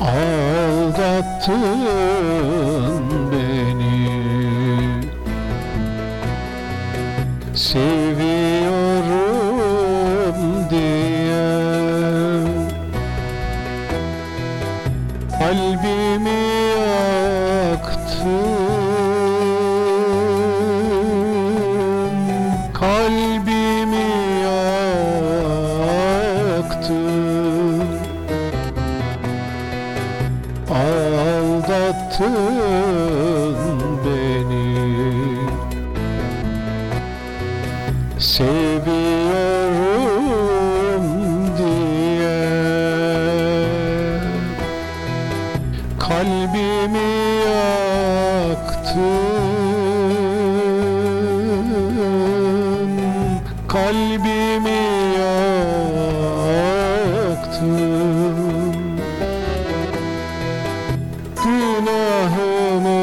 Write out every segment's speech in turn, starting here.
Aldattın beni. Seviyorum diye. Kalbimi yaktın Aldattın beni. Seviyorum diye. Kalbimi yaktın. Kalbimi yaktın Günahımı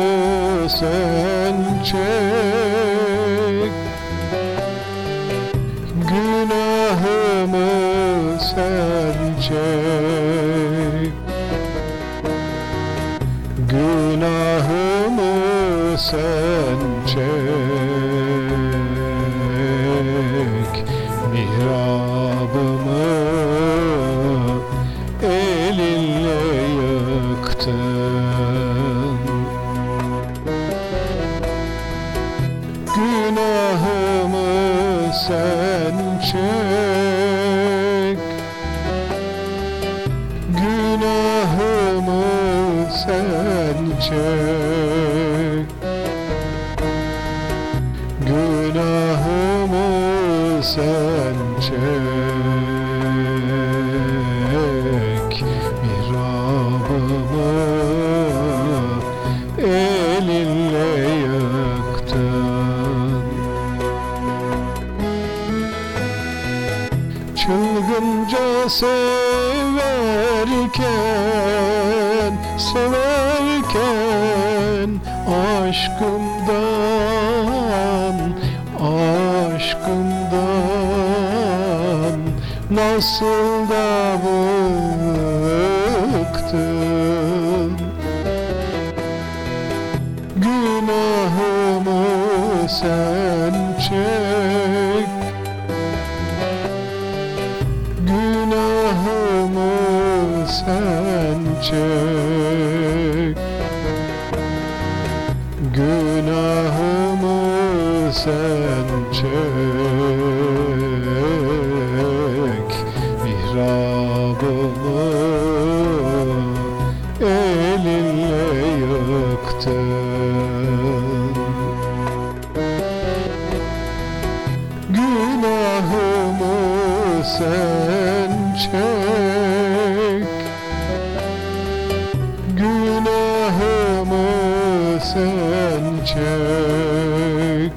sen çek. Günahımı sen çek. Günahımı sen çek. Mihrabımı elinle yıktın Günahımı sen çek. Günahımı sen çek. Günahımı sen çek. Mihrabımı elinle Çılgınca severken, severken Aşkımdan, aşkımdan Nasıl da bıktım Günahımı sen çek Günahımı sen çek Mihrabımı elinle yıktın Günahımı sen çek çek.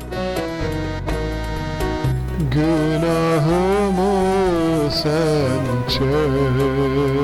Günahımı sen çek